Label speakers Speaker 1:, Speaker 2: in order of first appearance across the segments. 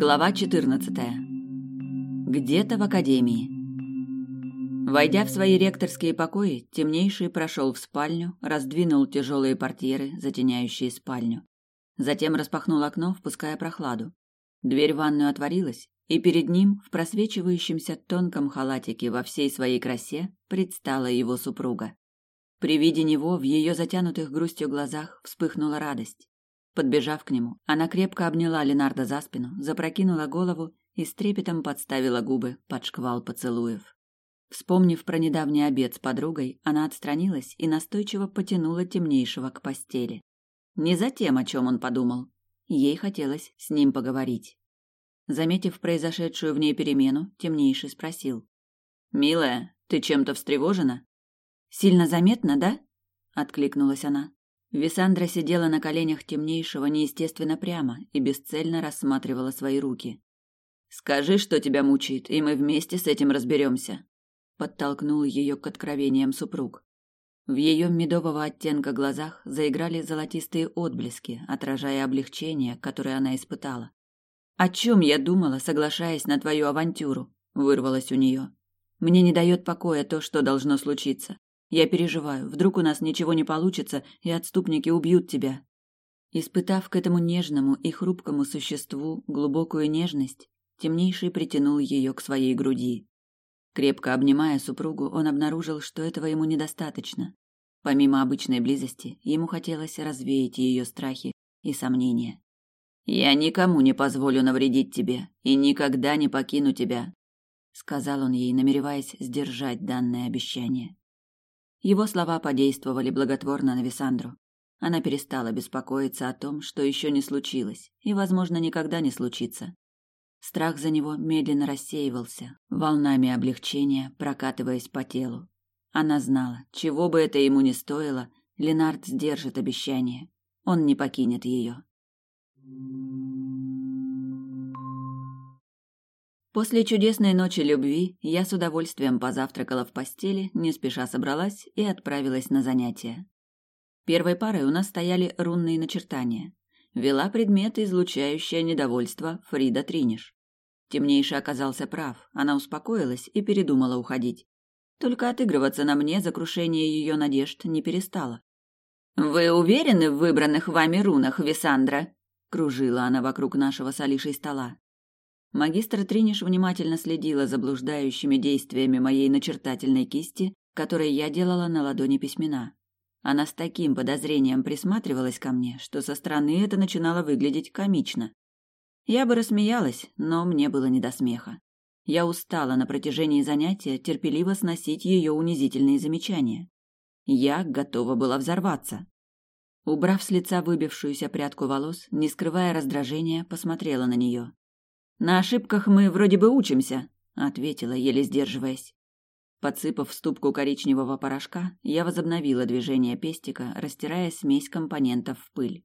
Speaker 1: Глава 14. Где-то в академии. Войдя в свои ректорские покои, темнейший прошел в спальню, раздвинул тяжелые портьеры, затеняющие спальню. Затем распахнул окно, впуская прохладу. Дверь в ванную отворилась, и перед ним, в просвечивающемся тонком халатике во всей своей красе, предстала его супруга. При виде него в ее затянутых грустью глазах вспыхнула радость. Подбежав к нему, она крепко обняла Ленарда за спину, запрокинула голову и с трепетом подставила губы под шквал поцелуев. Вспомнив про недавний обед с подругой, она отстранилась и настойчиво потянула темнейшего к постели. Не за тем, о чем он подумал. Ей хотелось с ним поговорить. Заметив произошедшую в ней перемену, темнейший спросил. «Милая, ты чем-то встревожена?» «Сильно заметно, да?» — откликнулась она. Висандра сидела на коленях темнейшего неестественно прямо и бесцельно рассматривала свои руки. «Скажи, что тебя мучает, и мы вместе с этим разберемся», — подтолкнул ее к откровениям супруг. В ее медового оттенка глазах заиграли золотистые отблески, отражая облегчение, которое она испытала. «О чем я думала, соглашаясь на твою авантюру?» — вырвалось у нее. «Мне не дает покоя то, что должно случиться. Я переживаю, вдруг у нас ничего не получится, и отступники убьют тебя. Испытав к этому нежному и хрупкому существу глубокую нежность, темнейший притянул ее к своей груди. Крепко обнимая супругу, он обнаружил, что этого ему недостаточно. Помимо обычной близости, ему хотелось развеять ее страхи и сомнения. «Я никому не позволю навредить тебе и никогда не покину тебя», — сказал он ей, намереваясь сдержать данное обещание. Его слова подействовали благотворно на Висандру. Она перестала беспокоиться о том, что еще не случилось и, возможно, никогда не случится. Страх за него медленно рассеивался, волнами облегчения прокатываясь по телу. Она знала, чего бы это ему ни стоило, Ленард сдержит обещание. Он не покинет ее. После чудесной ночи любви я с удовольствием позавтракала в постели, не спеша собралась и отправилась на занятия. Первой парой у нас стояли рунные начертания. Вела предмет, излучающее недовольство, Фрида Триниш. Темнейший оказался прав, она успокоилась и передумала уходить. Только отыгрываться на мне за крушение ее надежд не перестала. «Вы уверены в выбранных вами рунах, Висандра?» Кружила она вокруг нашего с Алишей стола. Магистр Триниш внимательно следила за блуждающими действиями моей начертательной кисти, которой я делала на ладони письмена. Она с таким подозрением присматривалась ко мне, что со стороны это начинало выглядеть комично. Я бы рассмеялась, но мне было не до смеха. Я устала на протяжении занятия терпеливо сносить ее унизительные замечания. Я готова была взорваться. Убрав с лица выбившуюся прядку волос, не скрывая раздражения, посмотрела на нее. На ошибках мы вроде бы учимся, ответила, еле сдерживаясь. Подсыпав в ступку коричневого порошка, я возобновила движение пестика, растирая смесь компонентов в пыль.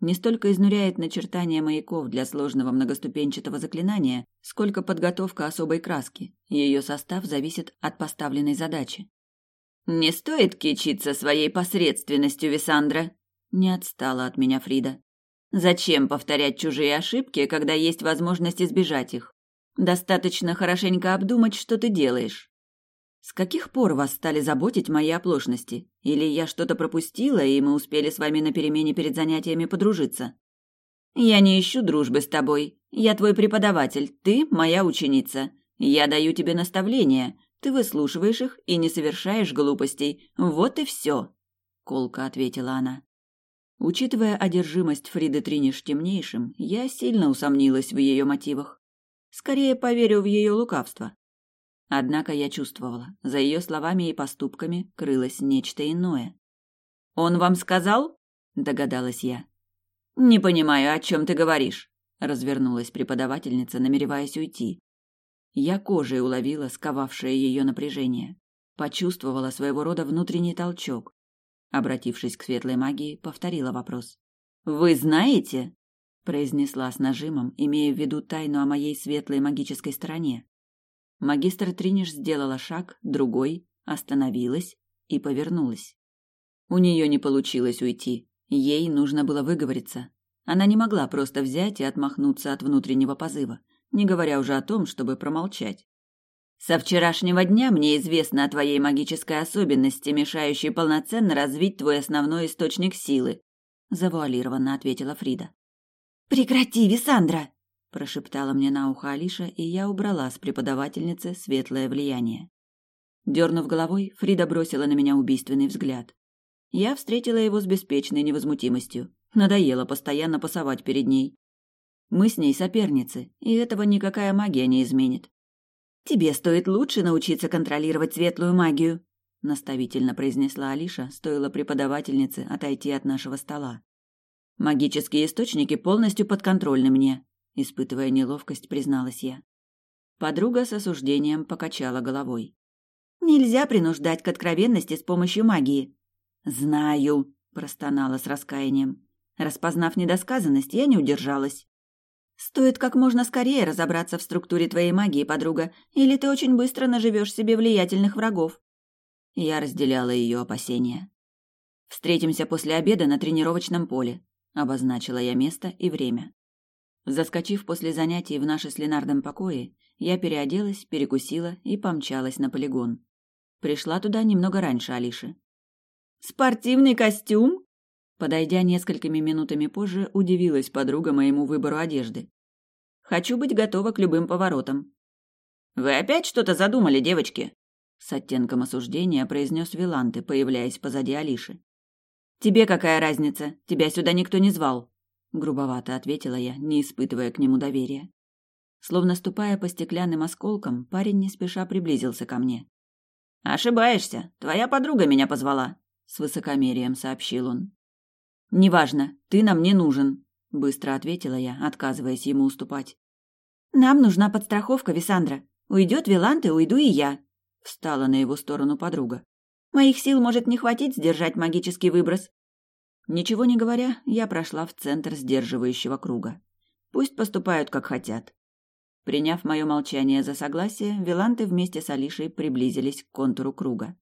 Speaker 1: Не столько изнуряет начертание маяков для сложного многоступенчатого заклинания, сколько подготовка особой краски. Ее состав зависит от поставленной задачи. «Не стоит кичиться своей посредственностью, Висандра!» Не отстала от меня Фрида. Зачем повторять чужие ошибки, когда есть возможность избежать их? Достаточно хорошенько обдумать, что ты делаешь. С каких пор вас стали заботить мои оплошности? Или я что-то пропустила, и мы успели с вами на перемене перед занятиями подружиться? Я не ищу дружбы с тобой. Я твой преподаватель, ты моя ученица. Я даю тебе наставления, ты выслушиваешь их и не совершаешь глупостей. Вот и все. Колко ответила она. Учитывая одержимость Фриды Триниш темнейшим, я сильно усомнилась в ее мотивах. Скорее поверю в ее лукавство. Однако я чувствовала, за ее словами и поступками крылось нечто иное. «Он вам сказал?» – догадалась я. «Не понимаю, о чем ты говоришь», – развернулась преподавательница, намереваясь уйти. Я кожей уловила сковавшее ее напряжение. Почувствовала своего рода внутренний толчок, Обратившись к светлой магии, повторила вопрос. «Вы знаете?» – произнесла с нажимом, имея в виду тайну о моей светлой магической стороне. Магистр Триниш сделала шаг, другой, остановилась и повернулась. У нее не получилось уйти. Ей нужно было выговориться. Она не могла просто взять и отмахнуться от внутреннего позыва, не говоря уже о том, чтобы промолчать. «Со вчерашнего дня мне известно о твоей магической особенности, мешающей полноценно развить твой основной источник силы», завуалированно ответила Фрида.
Speaker 2: «Прекрати, Висандра!»
Speaker 1: прошептала мне на ухо Алиша, и я убрала с преподавательницы светлое влияние. Дернув головой, Фрида бросила на меня убийственный взгляд. Я встретила его с беспечной невозмутимостью. Надоело постоянно пасовать перед ней. Мы с ней соперницы, и этого никакая магия не изменит.
Speaker 2: «Тебе стоит лучше научиться контролировать светлую магию»,
Speaker 1: наставительно произнесла Алиша, стоило преподавательнице отойти от нашего стола. Магические источники полностью подконтрольны мне, испытывая неловкость, призналась я. Подруга с осуждением покачала головой.
Speaker 2: Нельзя принуждать к откровенности с помощью магии.
Speaker 1: Знаю, простонала с раскаянием. Распознав недосказанность, я не удержалась.
Speaker 2: Стоит как можно скорее разобраться в структуре твоей магии, подруга, или ты очень быстро наживешь себе влиятельных врагов.
Speaker 1: Я разделяла ее опасения. Встретимся после обеда на тренировочном поле, обозначила я место и время. Заскочив после занятий в наши с Ленардом покои, я переоделась, перекусила и помчалась на полигон. Пришла туда немного раньше Алиши.
Speaker 2: «Спортивный костюм?»
Speaker 1: Подойдя несколькими минутами позже, удивилась подруга моему выбору одежды. «Хочу быть готова к любым поворотам».
Speaker 3: «Вы опять что-то задумали, девочки?»
Speaker 1: С оттенком осуждения произнес Виланты, появляясь позади Алиши.
Speaker 2: «Тебе какая разница? Тебя сюда никто не звал», —
Speaker 1: грубовато ответила я, не испытывая к нему доверия. Словно ступая по стеклянным осколкам, парень не спеша приблизился ко мне.
Speaker 3: «Ошибаешься. Твоя подруга меня позвала», — с высокомерием сообщил он.
Speaker 1: «Неважно, ты нам не нужен», — быстро ответила я, отказываясь ему уступать.
Speaker 2: «Нам нужна подстраховка, Висандра. Уйдет Вилант, уйду и я», — встала на его сторону подруга. «Моих сил может не хватить сдержать магический выброс».
Speaker 1: Ничего не говоря, я прошла в центр сдерживающего круга. Пусть поступают, как хотят. Приняв мое молчание за согласие, Виланты вместе с Алишей приблизились к контуру круга.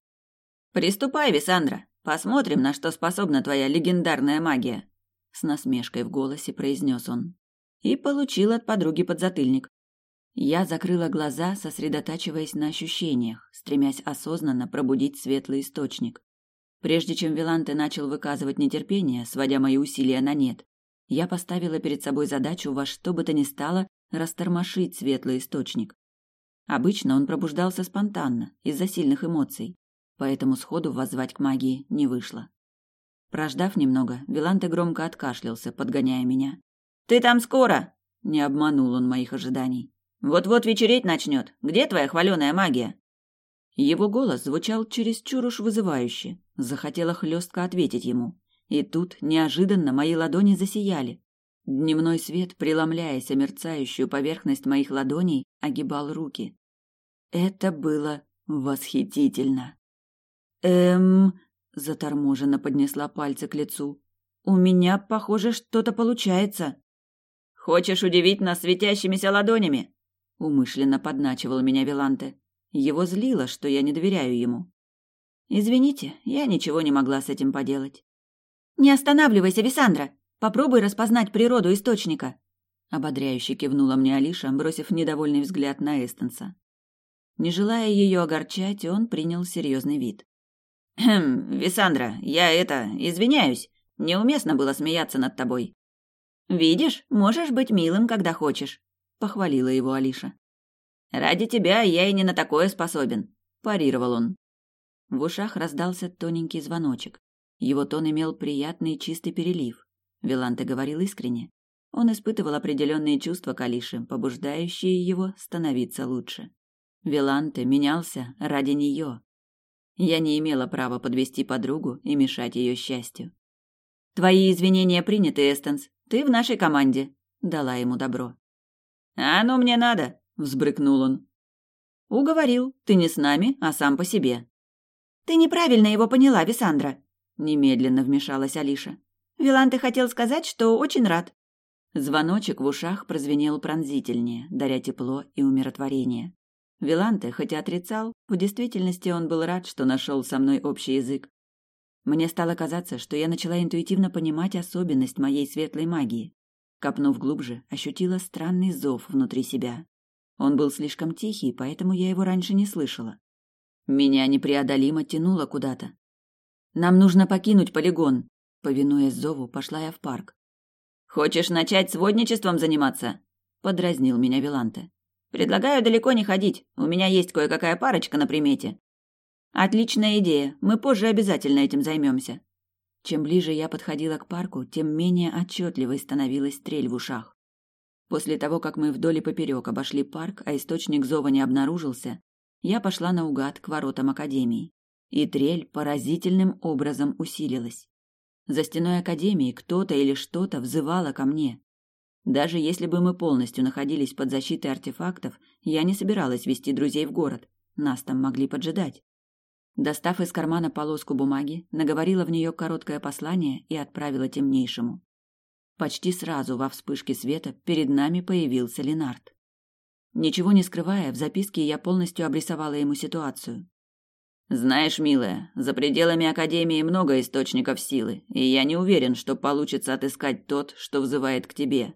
Speaker 3: «Приступай, Висандра! Посмотрим, на что способна твоя легендарная магия!»
Speaker 1: С насмешкой в голосе произнес он. И получил от подруги подзатыльник. Я закрыла глаза, сосредотачиваясь на ощущениях, стремясь осознанно пробудить светлый источник. Прежде чем Виланте начал выказывать нетерпение, сводя мои усилия на нет, я поставила перед собой задачу во что бы то ни стало растормошить светлый источник. Обычно он пробуждался спонтанно, из-за сильных эмоций, поэтому сходу воззвать к магии не вышло. Прождав немного, Виланте громко откашлялся, подгоняя меня.
Speaker 3: «Ты там скоро!»
Speaker 1: — не обманул он моих ожиданий.
Speaker 3: «Вот-вот вечереть начнет. Где твоя хваленая магия?»
Speaker 1: Его голос звучал чересчур уж вызывающе. Захотела хлестко ответить ему. И тут неожиданно мои ладони засияли. Дневной свет, преломляясь о мерцающую поверхность моих ладоней, огибал руки. Это было восхитительно. «Эм...» — заторможенно поднесла пальцы к лицу. «У меня, похоже, что-то получается».
Speaker 3: «Хочешь удивить нас светящимися ладонями?»
Speaker 1: — умышленно подначивал меня Виланте. Его злило, что я не доверяю ему. «Извините, я ничего не могла с этим поделать».
Speaker 2: «Не останавливайся, Висандра!» Попробуй распознать природу источника.
Speaker 1: Ободряюще кивнула мне Алиша, бросив недовольный взгляд на Эстенса. Не желая ее огорчать, он принял серьезный вид.
Speaker 3: «Хм, Висандра, я это, извиняюсь. Неуместно было смеяться над тобой».
Speaker 2: «Видишь, можешь быть милым, когда хочешь», — похвалила его Алиша.
Speaker 3: «Ради тебя я и не на такое способен», — парировал он.
Speaker 1: В ушах раздался тоненький звоночек. Его тон имел приятный чистый перелив. Виланте говорил искренне. Он испытывал определенные чувства к Алише, побуждающие его становиться лучше. Виланте менялся ради нее. Я не имела права подвести подругу и мешать ее счастью.
Speaker 2: «Твои извинения приняты, Эстенс. Ты в нашей команде», — дала ему добро.
Speaker 3: «А оно мне надо», — взбрыкнул он.
Speaker 2: «Уговорил. Ты не с нами, а сам по себе». «Ты неправильно его поняла, Висандра», — немедленно вмешалась Алиша. Виланте хотел сказать, что очень рад.
Speaker 1: Звоночек в ушах прозвенел пронзительнее, даря тепло и умиротворение. Виланте, хотя отрицал, в действительности он был рад, что нашел со мной общий язык. Мне стало казаться, что я начала интуитивно понимать особенность моей светлой магии. Копнув глубже, ощутила странный зов внутри себя. Он был слишком тихий, поэтому я его раньше не слышала. Меня непреодолимо тянуло куда-то. «Нам нужно покинуть полигон», — повинуясь зову, пошла я в парк.
Speaker 3: «Хочешь начать сводничеством заниматься?» — подразнил меня Виланте. «Предлагаю далеко не ходить. У меня есть кое-какая парочка на примете».
Speaker 2: «Отличная идея. Мы позже обязательно этим займемся.
Speaker 1: Чем ближе я подходила к парку, тем менее отчетливой становилась трель в ушах. После того, как мы вдоль и поперек обошли парк, а источник зова не обнаружился, я пошла наугад к воротам академии. И трель поразительным образом усилилась. За стеной академии кто-то или что-то взывало ко мне. Даже если бы мы полностью находились под защитой артефактов, я не собиралась вести друзей в город. Нас там могли поджидать. Достав из кармана полоску бумаги, наговорила в нее короткое послание и отправила темнейшему. Почти сразу во вспышке света перед нами появился Ленард. Ничего не скрывая, в записке я полностью обрисовала ему ситуацию.
Speaker 3: «Знаешь, милая, за пределами Академии много источников силы, и я не уверен, что получится отыскать тот, что взывает к тебе».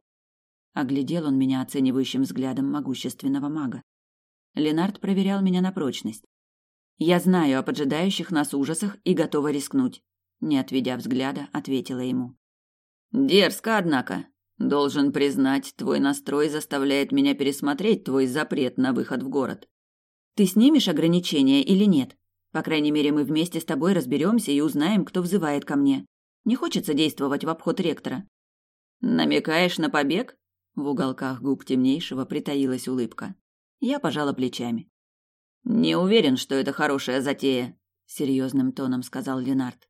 Speaker 1: Оглядел он меня оценивающим взглядом могущественного мага. Ленард проверял меня на прочность. Я знаю о поджидающих нас ужасах и готова рискнуть. Не отведя взгляда, ответила ему.
Speaker 3: Дерзко, однако. Должен признать, твой настрой заставляет меня пересмотреть твой запрет на выход в город.
Speaker 2: Ты снимешь ограничения или нет? По крайней мере, мы вместе с тобой разберемся и узнаем, кто взывает ко мне. Не хочется действовать в обход ректора.
Speaker 3: Намекаешь на побег?
Speaker 1: В уголках губ темнейшего притаилась улыбка. Я пожала плечами.
Speaker 3: Не уверен, что это хорошая затея,
Speaker 1: серьезным тоном сказал Ленард.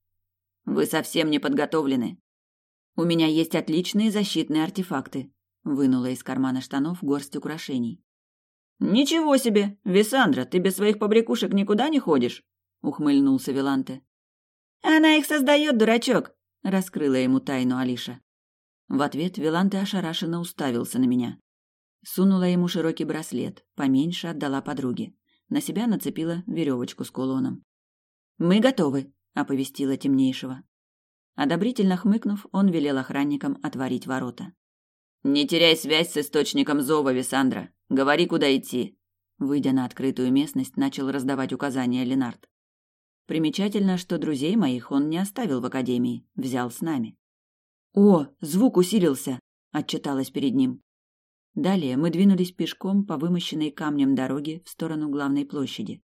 Speaker 3: Вы совсем не подготовлены.
Speaker 2: У меня есть отличные защитные артефакты,
Speaker 1: вынула из кармана штанов горсть украшений.
Speaker 3: Ничего себе, Висандра, ты без своих побрякушек никуда не ходишь, ухмыльнулся Виланте.
Speaker 2: Она их создает, дурачок,
Speaker 1: раскрыла ему тайну Алиша. В ответ Виланте ошарашенно уставился на меня. Сунула ему широкий браслет, поменьше отдала подруге. На себя нацепила веревочку с кулоном.
Speaker 2: «Мы готовы», —
Speaker 1: оповестила темнейшего. Одобрительно хмыкнув, он велел охранникам отворить ворота.
Speaker 3: «Не теряй связь с источником зова, Висандра. Говори, куда идти».
Speaker 1: Выйдя на открытую местность, начал раздавать указания Ленард. Примечательно, что друзей моих он не оставил в академии, взял с нами. «О, звук усилился!» — отчиталась перед ним. Далее мы двинулись пешком по вымощенной камнем дороге в сторону главной площади.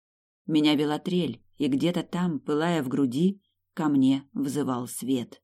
Speaker 1: Меня вела трель, и где-то там, пылая в груди, ко мне взывал свет.